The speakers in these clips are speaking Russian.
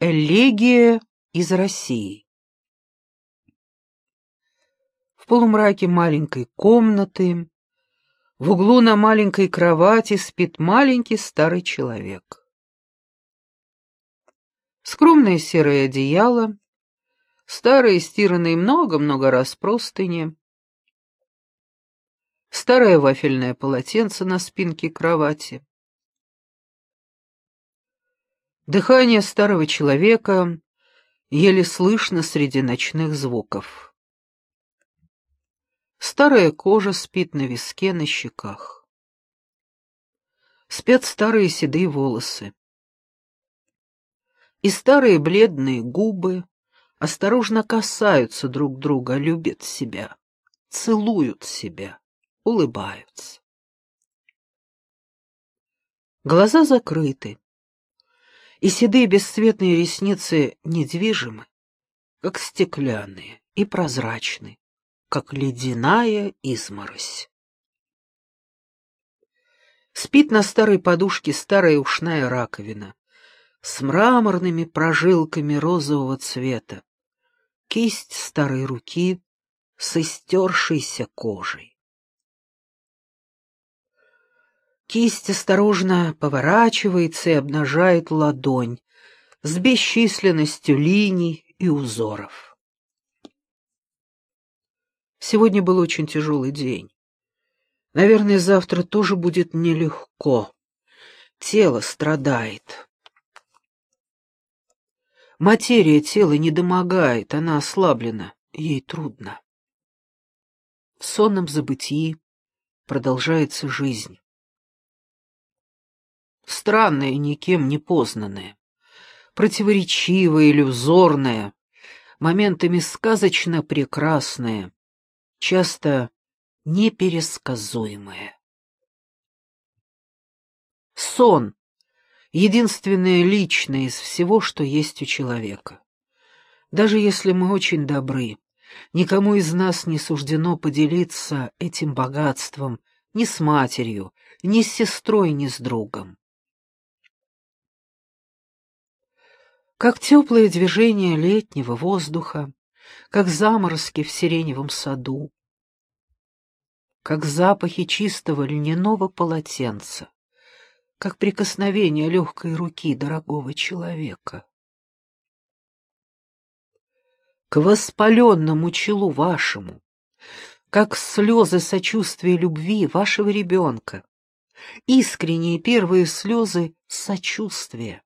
Элегия из России. В полумраке маленькой комнаты, в углу на маленькой кровати спит маленький старый человек. Скромное серое одеяло, старые стиранные много-много раз простыни, старое вафельное полотенце на спинке кровати. Дыхание старого человека еле слышно среди ночных звуков. Старая кожа спит на виске, на щеках. Спят старые седые волосы. И старые бледные губы осторожно касаются друг друга, любят себя, целуют себя, улыбаются. Глаза закрыты и седые бесцветные ресницы недвижимы, как стеклянные, и прозрачны, как ледяная изморозь. Спит на старой подушке старая ушная раковина с мраморными прожилками розового цвета, кисть старой руки с истершейся кожей. Кисть осторожно поворачивается и обнажает ладонь с бесчисленностью линий и узоров. Сегодня был очень тяжелый день. Наверное, завтра тоже будет нелегко. Тело страдает. Материя тела не домогает, она ослаблена, ей трудно. В сонном забытии продолжается жизнь странное, никем не познанное, противоречивое, иллюзорное, моментами сказочно прекрасное, часто непересказуемое. Сон — единственное личное из всего, что есть у человека. Даже если мы очень добры, никому из нас не суждено поделиться этим богатством ни с матерью, ни с сестрой, ни с другом. Как теплое движение летнего воздуха, как заморозки в сиреневом саду, как запахи чистого льняного полотенца, как прикосновение легкой руки дорогого человека. К воспаленному челу вашему, как слезы сочувствия любви вашего ребенка, искренние первые слезы сочувствия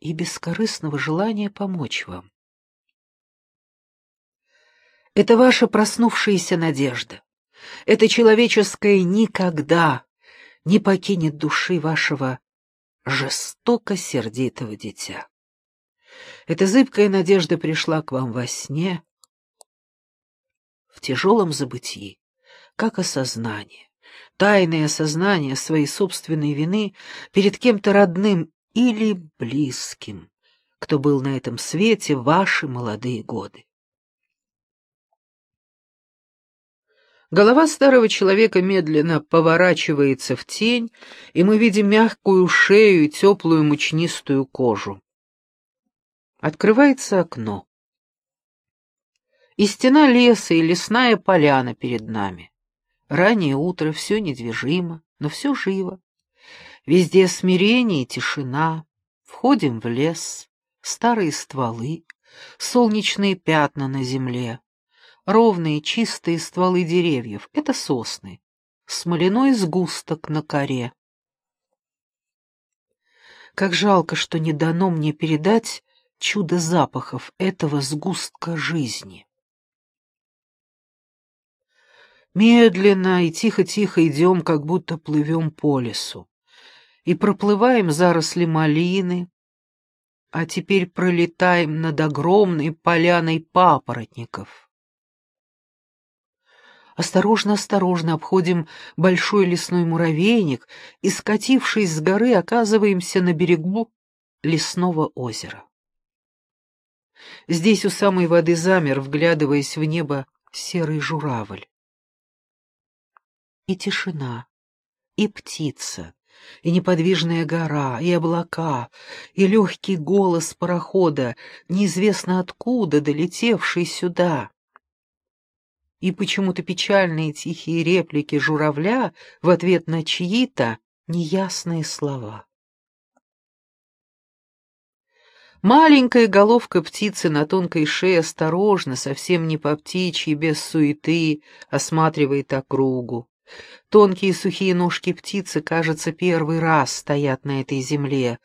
и бескорыстного желания помочь вам. Это ваша проснувшаяся надежда. Это человеческое никогда не покинет души вашего жестоко сердитого дитя. Эта зыбкая надежда пришла к вам во сне, в тяжелом забытии, как осознание, тайное осознание своей собственной вины перед кем-то родным или близким, кто был на этом свете в ваши молодые годы. Голова старого человека медленно поворачивается в тень, и мы видим мягкую шею и теплую мучнистую кожу. Открывается окно. И стена леса, и лесная поляна перед нами. Раннее утро, все недвижимо, но все живо. Везде смирение и тишина. Входим в лес, старые стволы, солнечные пятна на земле. Ровные чистые стволы деревьев — это сосны. Смоляной сгусток на коре. Как жалко, что не дано мне передать чудо запахов этого сгустка жизни. Медленно и тихо-тихо идем, как будто плывем по лесу и проплываем заросли малины, а теперь пролетаем над огромной поляной папоротников. Осторожно-осторожно обходим большой лесной муравейник и, скатившись с горы, оказываемся на берегу лесного озера. Здесь у самой воды замер, вглядываясь в небо, серый журавль. И тишина, и птица, и неподвижная гора, и облака, и легкий голос парохода, неизвестно откуда долетевший сюда. И почему-то печальные тихие реплики журавля в ответ на чьи-то неясные слова. Маленькая головка птицы на тонкой шее осторожно, совсем не по птичьи, без суеты, осматривает округу. Тонкие сухие ножки птицы, кажется, первый раз стоят на этой земле.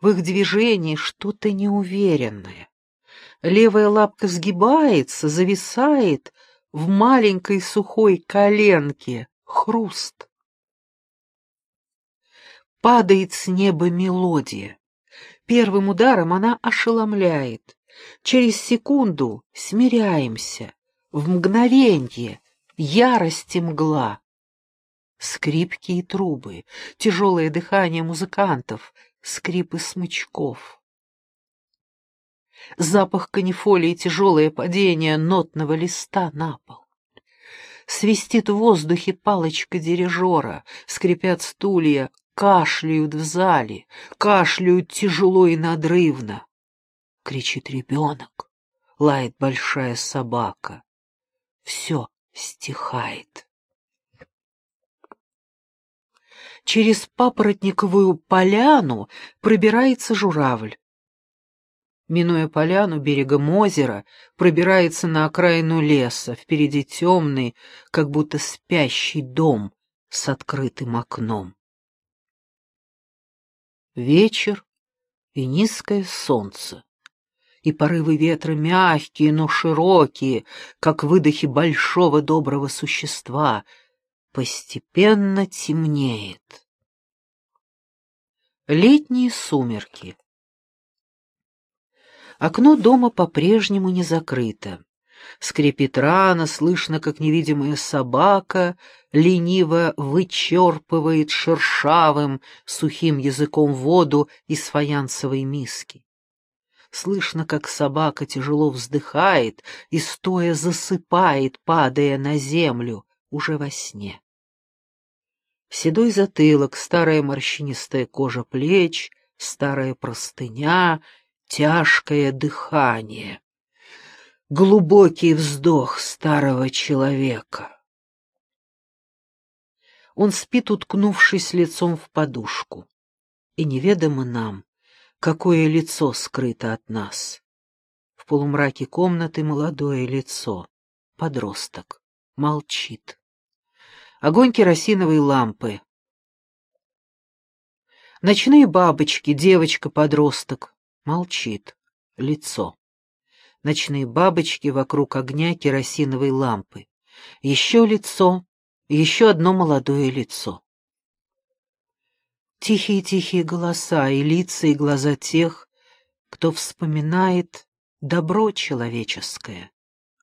В их движении что-то неуверенное. Левая лапка сгибается, зависает в маленькой сухой коленке. Хруст. Падает с неба мелодия. Первым ударом она ошеломляет. Через секунду смиряемся. В мгновенье ярости мгла. Скрипки и трубы, тяжелое дыхание музыкантов, скрипы смычков. Запах канифоли и тяжелое падение нотного листа на пол. Свистит в воздухе палочка дирижера, скрипят стулья, кашляют в зале, кашляют тяжело и надрывно. Кричит ребенок, лает большая собака. Все стихает. Через папоротниковую поляну пробирается журавль. Минуя поляну берегом озера, пробирается на окраину леса, впереди темный, как будто спящий дом с открытым окном. Вечер и низкое солнце, и порывы ветра мягкие, но широкие, как выдохи большого доброго существа, постепенно темнеет. Летние сумерки. Окно дома по-прежнему не закрыто. Скрипит рано, слышно, как невидимая собака лениво вычерпывает шершавым, сухим языком воду из фаянсовой миски. Слышно, как собака тяжело вздыхает и стоя засыпает, падая на землю, уже во сне. Седой затылок, старая морщинистая кожа плеч, старая простыня, тяжкое дыхание глубокий вздох старого человека. Он спит, уткнувшись лицом в подушку, и неведомо нам, какое лицо скрыто от нас. В полумраке комнаты молодое лицо, подросток, молчит. Огонь керосиновой лампы. Ночные бабочки, девочка-подросток, молчит, лицо ночные бабочки вокруг огня керосиновой лампы. Еще лицо, еще одно молодое лицо. Тихие-тихие голоса и лица, и глаза тех, кто вспоминает добро человеческое.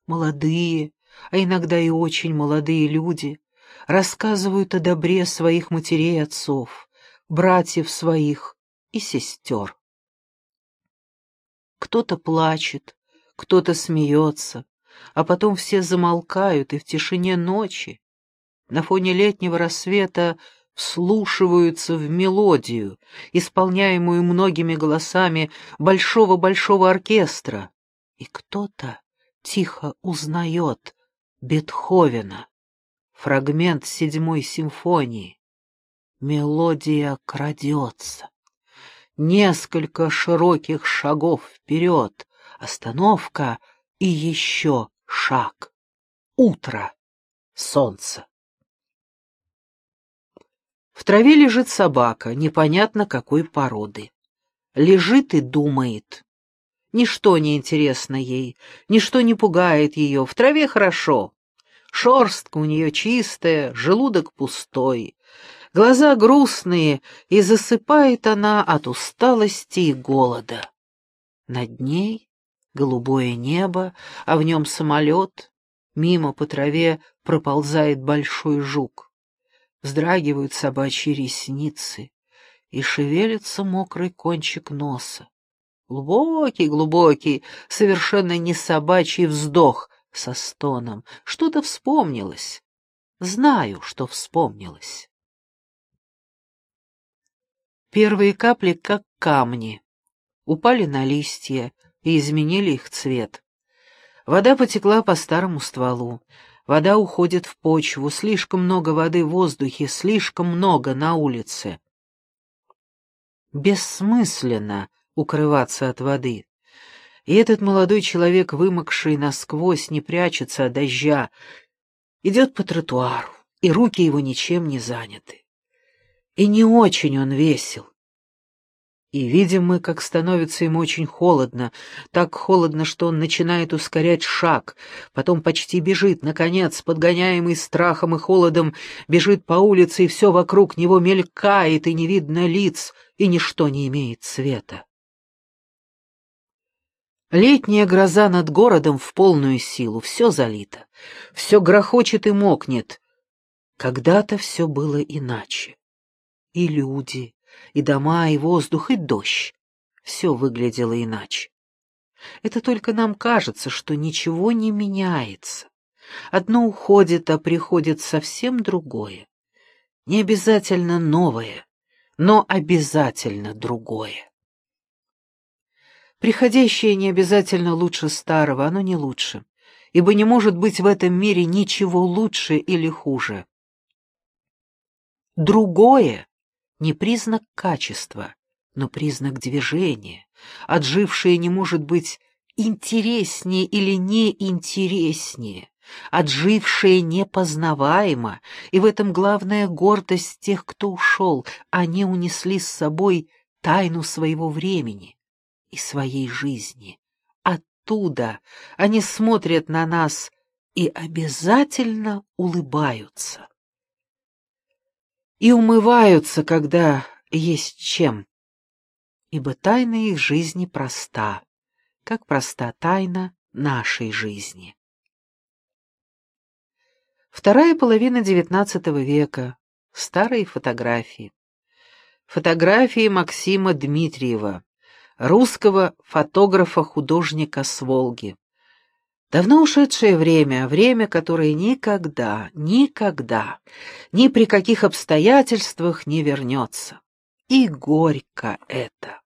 Молодые, а иногда и очень молодые люди рассказывают о добре своих матерей и отцов, братьев своих и сестер. Кто-то плачет, кто-то смеется, а потом все замолкают, и в тишине ночи, на фоне летнего рассвета, вслушиваются в мелодию, исполняемую многими голосами большого-большого оркестра, и кто-то тихо узнает Бетховена, фрагмент седьмой симфонии. Мелодия крадется. Несколько широких шагов вперед, Остановка и еще шаг. Утро. Солнце. В траве лежит собака, непонятно какой породы. Лежит и думает. Ничто не интересно ей, ничто не пугает ее, в траве хорошо. Шорстка у нее чистая, желудок пустой. Глаза грустные, и засыпает она от усталости и голода. Над ней голубое небо, а в нем самолет. Мимо по траве проползает большой жук. Вздрагивают собачьи ресницы, и шевелится мокрый кончик носа. Глубокий-глубокий, совершенно не собачий вздох со стоном. Что-то вспомнилось. Знаю, что вспомнилось. Первые капли, как камни, упали на листья и изменили их цвет. Вода потекла по старому стволу. Вода уходит в почву, слишком много воды в воздухе, слишком много на улице. Бессмысленно укрываться от воды. И этот молодой человек, вымокший насквозь, не прячется от дождя, идет по тротуару, и руки его ничем не заняты. И не очень он весел. И видим мы, как становится ему очень холодно, так холодно, что он начинает ускорять шаг, потом почти бежит, наконец, подгоняемый страхом и холодом, бежит по улице, и все вокруг него мелькает, и не видно лиц, и ничто не имеет цвета. Летняя гроза над городом в полную силу, все залито, все грохочет и мокнет. Когда-то все было иначе. И люди, и дома, и воздух, и дождь. Все выглядело иначе. Это только нам кажется, что ничего не меняется. Одно уходит, а приходит совсем другое. Не обязательно новое, но обязательно другое. Приходящее не обязательно лучше старого, оно не лучше, ибо не может быть в этом мире ничего лучше или хуже. Другое не признак качества, но признак движения. Отжившее не может быть интереснее или неинтереснее. Отжившее непознаваемо, и в этом главная гордость тех, кто ушел. Они унесли с собой тайну своего времени и своей жизни. Оттуда они смотрят на нас и обязательно улыбаются и умываются, когда есть чем. Ибо тайна их жизни проста, как проста тайна нашей жизни. Вторая половина XIX века. Старые фотографии. Фотографии Максима Дмитриева, русского фотографа-художника с Волги. Давно ушедшее время, время, которое никогда, никогда, ни при каких обстоятельствах не вернется. И горько это.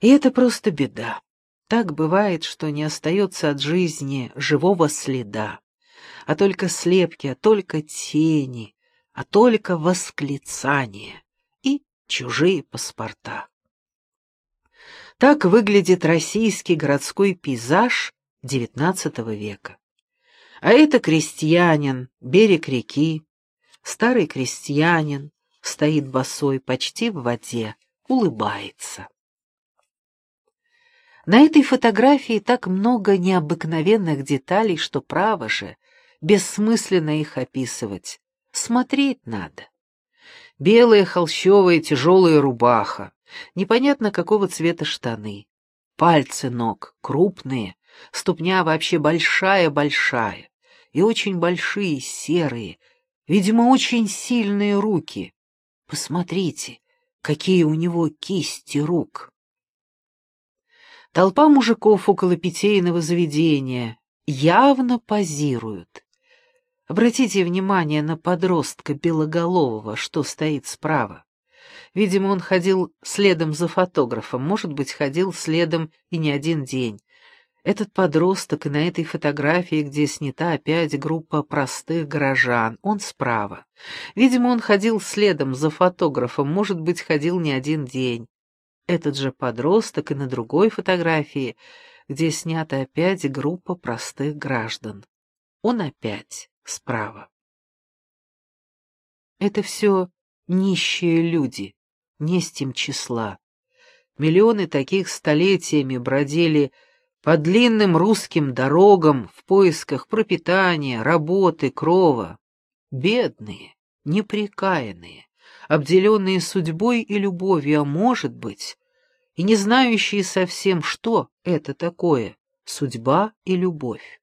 И это просто беда. Так бывает, что не остается от жизни живого следа, а только слепки, а только тени, а только восклицания и чужие паспорта. Так выглядит российский городской пейзаж XIX века. А это крестьянин, берег реки, старый крестьянин, стоит босой почти в воде, улыбается. На этой фотографии так много необыкновенных деталей, что, право же, бессмысленно их описывать. Смотреть надо. Белая холщовая тяжелая рубаха, непонятно какого цвета штаны, пальцы ног, крупные, Ступня вообще большая-большая, и очень большие, серые, видимо, очень сильные руки. Посмотрите, какие у него кисти рук. Толпа мужиков около питейного заведения явно позируют. Обратите внимание на подростка белоголового, что стоит справа. Видимо, он ходил следом за фотографом, может быть, ходил следом и не один день. Этот подросток и на этой фотографии, где снята опять группа простых горожан, он справа. Видимо, он ходил следом за фотографом, может быть, ходил не один день. Этот же подросток и на другой фотографии, где снята опять группа простых граждан. Он опять справа. Это все нищие люди, не с тем числа. Миллионы таких столетиями бродили по длинным русским дорогам в поисках пропитания, работы, крова. Бедные, неприкаянные, обделенные судьбой и любовью, а может быть, и не знающие совсем, что это такое судьба и любовь.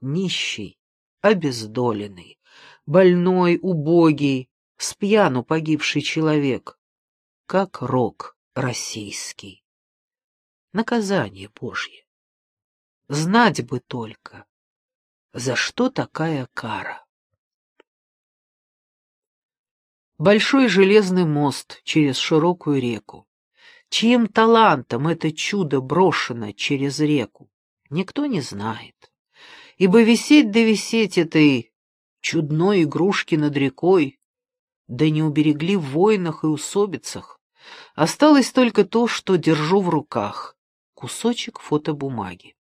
Нищий, обездоленный, больной, убогий, с пьяну погибший человек, как рок российский. Наказание Божье. Знать бы только, за что такая кара. Большой железный мост через широкую реку. Чьим талантом это чудо брошено через реку, никто не знает. Ибо висеть да висеть этой чудной игрушки над рекой, да не уберегли в войнах и усобицах. Осталось только то, что держу в руках — кусочек фотобумаги.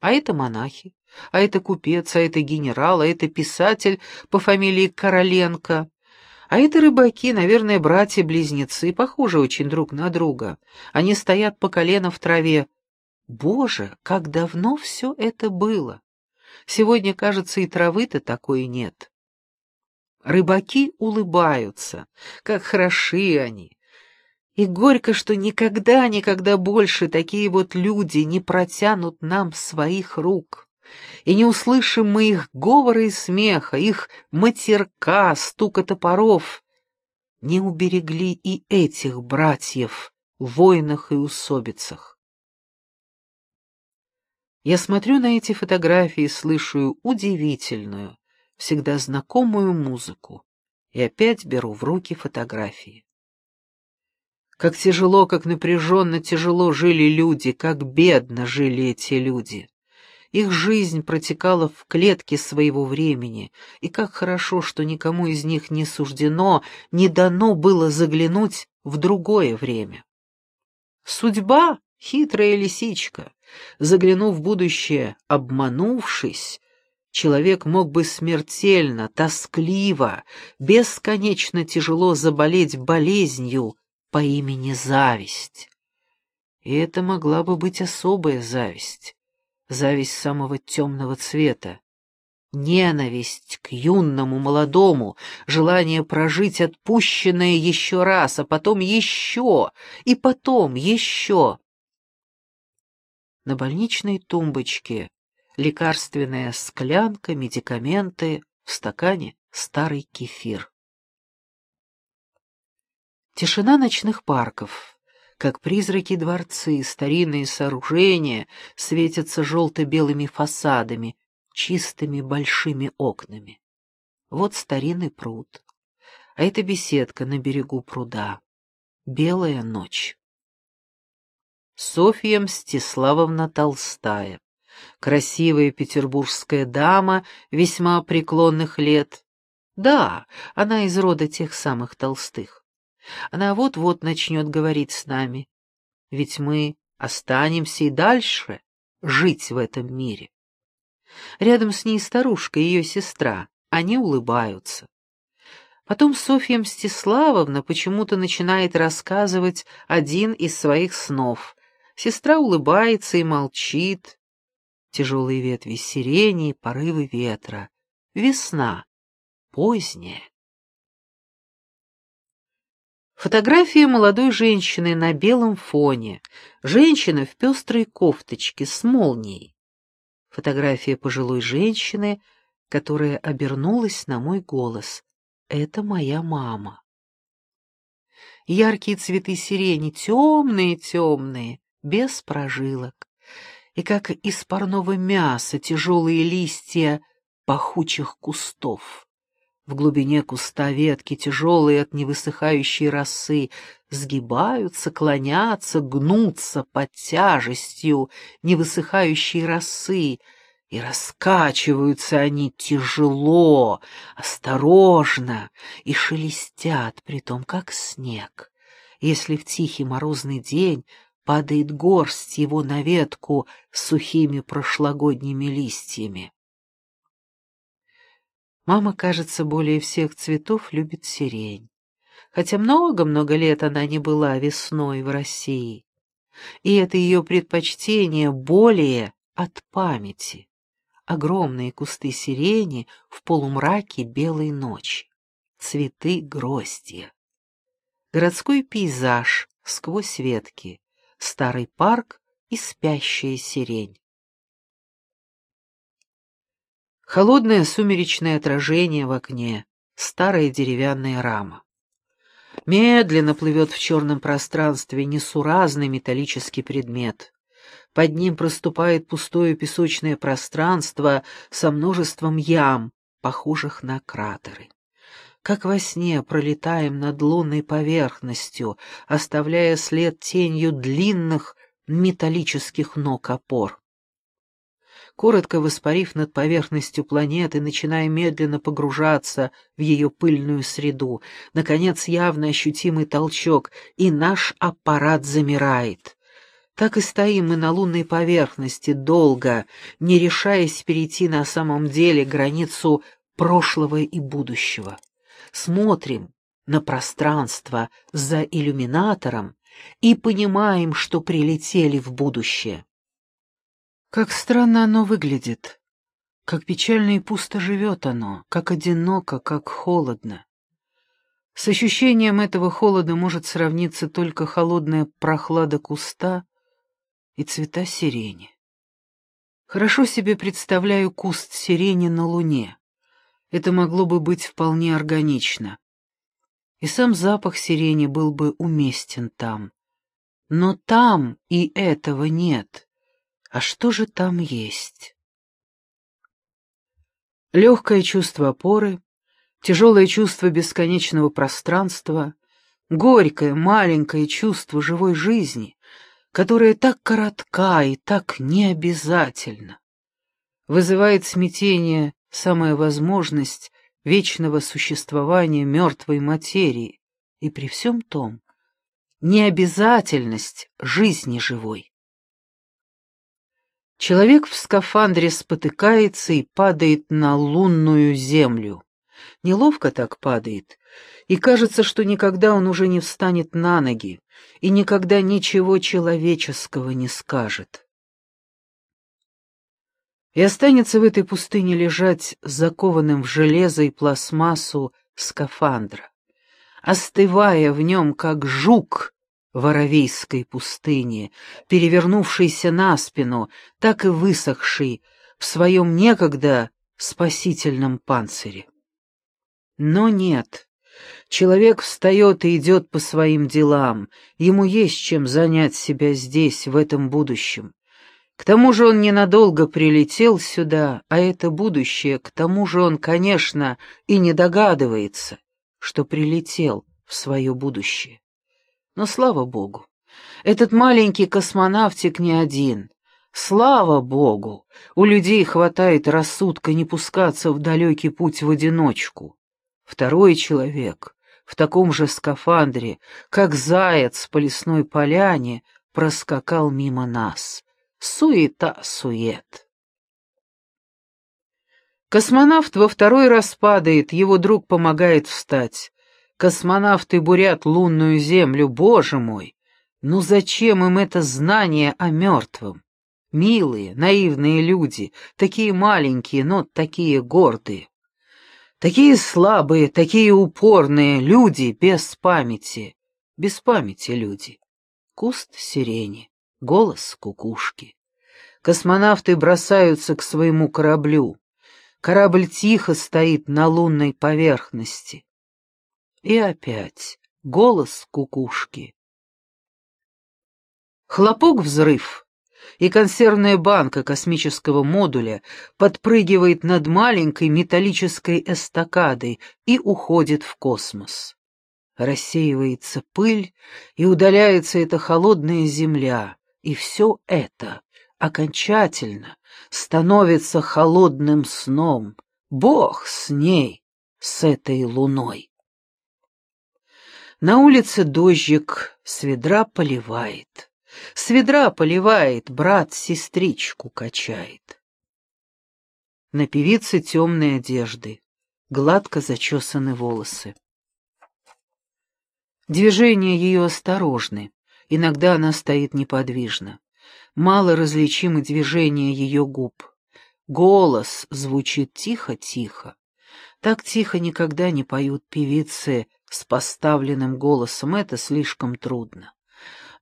А это монахи, а это купец, а это генерал, а это писатель по фамилии Короленко, а это рыбаки, наверное, братья-близнецы, похожи очень друг на друга. Они стоят по колено в траве. Боже, как давно все это было! Сегодня, кажется, и травы-то такой нет. Рыбаки улыбаются, как хороши они. И горько, что никогда, никогда больше такие вот люди не протянут нам своих рук и не услышим мы их говора и смеха, их матерка, стука топоров, не уберегли и этих братьев в войнах и усобицах. Я смотрю на эти фотографии и слышу удивительную, всегда знакомую музыку, и опять беру в руки фотографии. Как тяжело, как напряженно тяжело жили люди, как бедно жили эти люди. Их жизнь протекала в клетке своего времени, и как хорошо, что никому из них не суждено, не дано было заглянуть в другое время. Судьба — хитрая лисичка. Заглянув в будущее, обманувшись, человек мог бы смертельно, тоскливо, бесконечно тяжело заболеть болезнью по имени зависть. И это могла бы быть особая зависть зависть самого темного цвета, ненависть к юному, молодому, желание прожить отпущенное еще раз, а потом еще, и потом еще. На больничной тумбочке лекарственная склянка, медикаменты, в стакане старый кефир. Тишина ночных парков как призраки дворцы, старинные сооружения светятся желто-белыми фасадами, чистыми большими окнами. Вот старинный пруд, а это беседка на берегу пруда. Белая ночь. Софья Мстиславовна Толстая, красивая петербургская дама весьма преклонных лет. Да, она из рода тех самых Толстых. Она вот-вот начнет говорить с нами, ведь мы останемся и дальше жить в этом мире. Рядом с ней старушка, ее сестра, они улыбаются. Потом Софья Мстиславовна почему-то начинает рассказывать один из своих снов. Сестра улыбается и молчит. Тяжелые ветви сирени, порывы ветра. Весна. Поздняя. Фотография молодой женщины на белом фоне. Женщина в пестрой кофточке с молнией. Фотография пожилой женщины, которая обернулась на мой голос. Это моя мама. Яркие цветы сирени, темные-темные, без прожилок. И как из парного мяса тяжелые листья пахучих кустов. В глубине куста ветки, тяжелые от невысыхающей росы, сгибаются, клонятся, гнутся под тяжестью невысыхающей росы, и раскачиваются они тяжело, осторожно, и шелестят, притом как снег. Если в тихий морозный день падает горсть его на ветку с сухими прошлогодними листьями. Мама, кажется, более всех цветов любит сирень, хотя много-много лет она не была весной в России. И это ее предпочтение более от памяти. Огромные кусты сирени в полумраке белой ночи, цветы гроздья. Городской пейзаж сквозь ветки, старый парк и спящая сирень. Холодное сумеречное отражение в окне, старая деревянная рама. Медленно плывет в черном пространстве несуразный металлический предмет. Под ним проступает пустое песочное пространство со множеством ям, похожих на кратеры. Как во сне пролетаем над лунной поверхностью, оставляя след тенью длинных металлических ног опор. Коротко воспарив над поверхностью планеты, начиная медленно погружаться в ее пыльную среду, наконец явно ощутимый толчок, и наш аппарат замирает. Так и стоим мы на лунной поверхности долго, не решаясь перейти на самом деле границу прошлого и будущего. Смотрим на пространство за иллюминатором и понимаем, что прилетели в будущее. Как странно оно выглядит, как печально и пусто живет оно, как одиноко, как холодно. С ощущением этого холода может сравниться только холодная прохлада куста и цвета сирени. Хорошо себе представляю куст сирени на луне. Это могло бы быть вполне органично. И сам запах сирени был бы уместен там. Но там и этого нет. А что же там есть? Легкое чувство опоры, тяжелое чувство бесконечного пространства, горькое, маленькое чувство живой жизни, которая так коротка и так необязательна. Вызывает смятение самая возможность вечного существования мертвой материи, и при всем том необязательность жизни живой. Человек в скафандре спотыкается и падает на лунную землю. Неловко так падает, и кажется, что никогда он уже не встанет на ноги и никогда ничего человеческого не скажет. И останется в этой пустыне лежать закованным в железо и пластмассу скафандра, остывая в нем, как жук в Аравийской пустыне, перевернувшийся на спину, так и высохший в своем некогда спасительном панцире. Но нет, человек встает и идет по своим делам, ему есть чем занять себя здесь, в этом будущем. К тому же он ненадолго прилетел сюда, а это будущее, к тому же он, конечно, и не догадывается, что прилетел в свое будущее. Но слава богу, этот маленький космонавтик не один. Слава богу, у людей хватает рассудка не пускаться в далекий путь в одиночку. Второй человек в таком же скафандре, как заяц по лесной поляне, проскакал мимо нас. Суета-сует. Космонавт во второй раз падает, его друг помогает встать. Космонавты бурят лунную землю, боже мой! Ну зачем им это знание о мертвом? Милые, наивные люди, такие маленькие, но такие гордые. Такие слабые, такие упорные люди без памяти. Без памяти люди. Куст сирени, голос кукушки. Космонавты бросаются к своему кораблю. Корабль тихо стоит на лунной поверхности. И опять голос кукушки. Хлопок-взрыв и консервная банка космического модуля подпрыгивает над маленькой металлической эстакадой и уходит в космос. Рассеивается пыль, и удаляется эта холодная земля, и все это окончательно становится холодным сном. Бог с ней, с этой луной. На улице дождик, с ведра поливает. С ведра поливает, брат сестричку качает. На певице темные одежды, гладко зачесаны волосы. Движения ее осторожны, иногда она стоит неподвижно. Мало различимы движения ее губ. Голос звучит тихо-тихо. Так тихо никогда не поют певицы с поставленным голосом, это слишком трудно.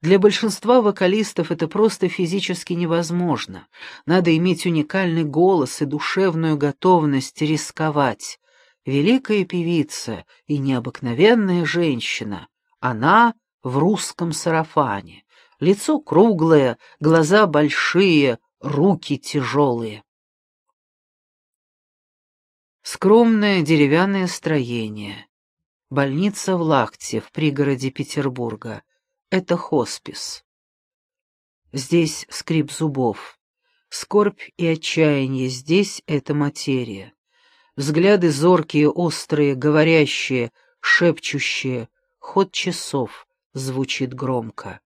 Для большинства вокалистов это просто физически невозможно. Надо иметь уникальный голос и душевную готовность рисковать. Великая певица и необыкновенная женщина. Она в русском сарафане. Лицо круглое, глаза большие, руки тяжелые. Скромное деревянное строение, Больница в Лахте, в пригороде Петербурга. Это хоспис. Здесь скрип зубов. Скорбь и отчаяние здесь — это материя. Взгляды зоркие, острые, говорящие, шепчущие. Ход часов звучит громко.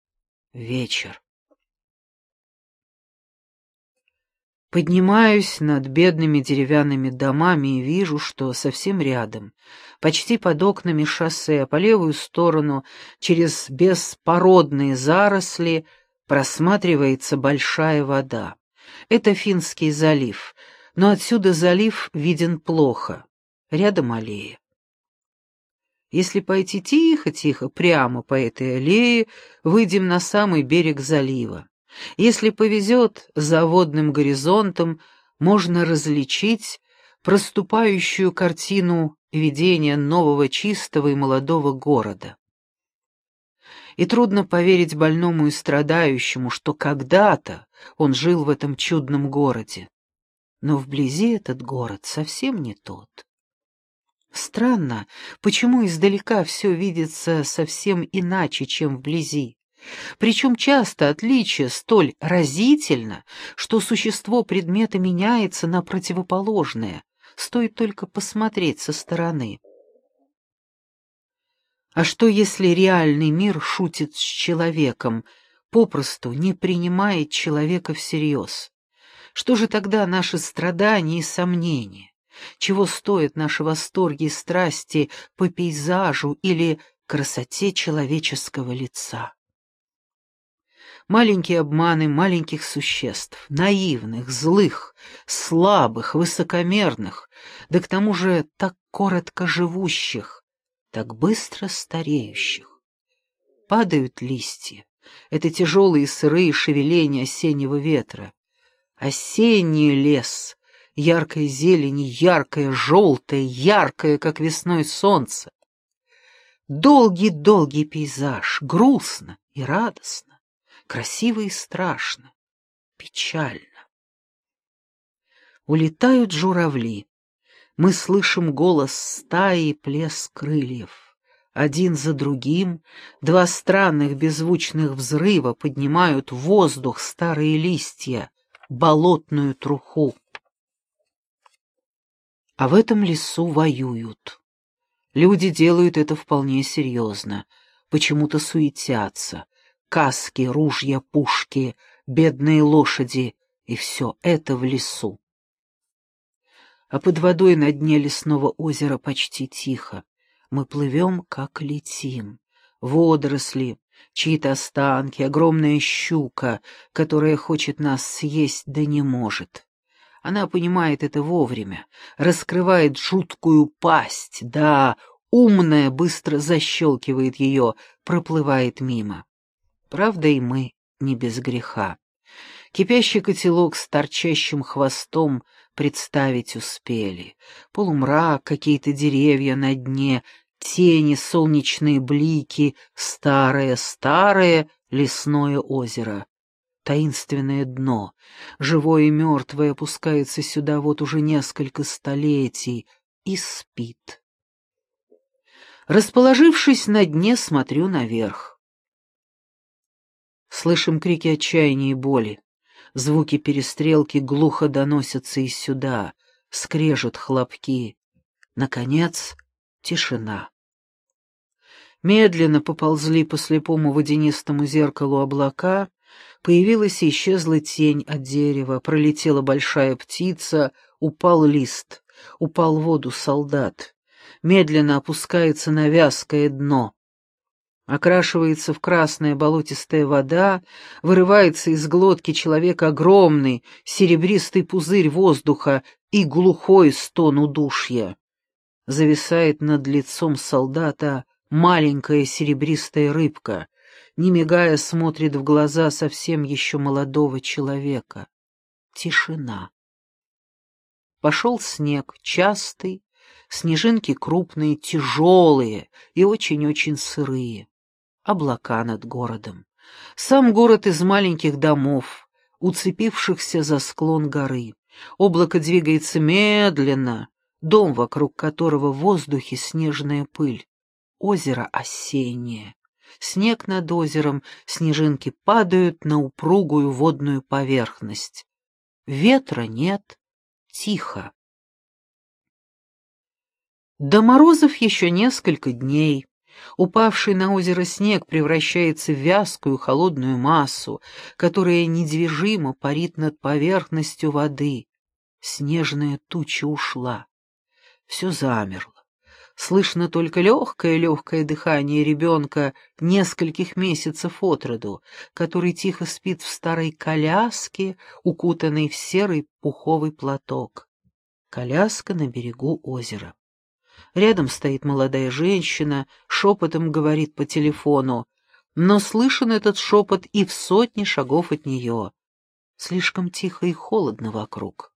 Вечер. Поднимаюсь над бедными деревянными домами и вижу, что совсем рядом, почти под окнами шоссе, по левую сторону, через беспородные заросли, просматривается большая вода. Это Финский залив, но отсюда залив виден плохо. Рядом аллея. Если пойти тихо-тихо прямо по этой аллее, выйдем на самый берег залива. Если повезет, за водным горизонтом можно различить проступающую картину видения нового чистого и молодого города. И трудно поверить больному и страдающему, что когда-то он жил в этом чудном городе. Но вблизи этот город совсем не тот. Странно, почему издалека все видится совсем иначе, чем вблизи. Причем часто отличие столь разительно, что существо предмета меняется на противоположное, стоит только посмотреть со стороны. А что, если реальный мир шутит с человеком, попросту не принимает человека всерьез? Что же тогда наши страдания и сомнения? Чего стоят наши восторги и страсти по пейзажу или красоте человеческого лица? Маленькие обманы маленьких существ, наивных, злых, слабых, высокомерных, да к тому же так коротко живущих, так быстро стареющих. Падают листья. Это тяжелые сырые шевеления осеннего ветра. Осенний лес, яркая зелень, яркое, желтое, яркое, как весной солнце. Долгий-долгий пейзаж, грустно и радостно, красиво и страшно, печально. Улетают журавли. Мы слышим голос стаи и плеск крыльев. Один за другим два странных беззвучных взрыва поднимают в воздух старые листья, болотную труху. А в этом лесу воюют. Люди делают это вполне серьезно, почему-то суетятся. Каски, ружья, пушки, бедные лошади, и все это в лесу. А под водой на дне лесного озера почти тихо. Мы плывем, как летим. Водоросли, чьи-то останки, огромная щука, которая хочет нас съесть, да не может. Она понимает это вовремя, раскрывает жуткую пасть, да, умная быстро защелкивает ее, проплывает мимо. Правда, и мы не без греха. Кипящий котелок с торчащим хвостом представить успели. Полумрак, какие-то деревья на дне, тени, солнечные блики, старое-старое лесное озеро таинственное дно, живое и мертвое, опускается сюда вот уже несколько столетий и спит. Расположившись на дне, смотрю наверх. Слышим крики отчаяния и боли. Звуки перестрелки глухо доносятся и сюда, скрежет хлопки. Наконец, тишина. Медленно поползли по слепому водянистому зеркалу облака, Появилась и исчезла тень от дерева, пролетела большая птица, упал лист, упал в воду солдат. Медленно опускается на вязкое дно. Окрашивается в красная болотистая вода, вырывается из глотки человека огромный серебристый пузырь воздуха и глухой стон удушья. Зависает над лицом солдата маленькая серебристая рыбка, не мигая, смотрит в глаза совсем еще молодого человека. Тишина. Пошел снег, частый, снежинки крупные, тяжелые и очень-очень сырые. Облака над городом. Сам город из маленьких домов, уцепившихся за склон горы. Облако двигается медленно, дом, вокруг которого в воздухе снежная пыль. озеро осеннее. Снег над озером, снежинки падают на упругую водную поверхность. Ветра нет, тихо. До морозов еще несколько дней. Упавший на озеро снег превращается в вязкую холодную массу, которая недвижимо парит над поверхностью воды. Снежная туча ушла. Все замерло. Слышно только легкое-легкое дыхание ребенка нескольких месяцев от роду, который тихо спит в старой коляске, укутанной в серый пуховый платок. Коляска на берегу озера. Рядом стоит молодая женщина, шепотом говорит по телефону, но слышен этот шепот и в сотни шагов от нее. Слишком тихо и холодно вокруг.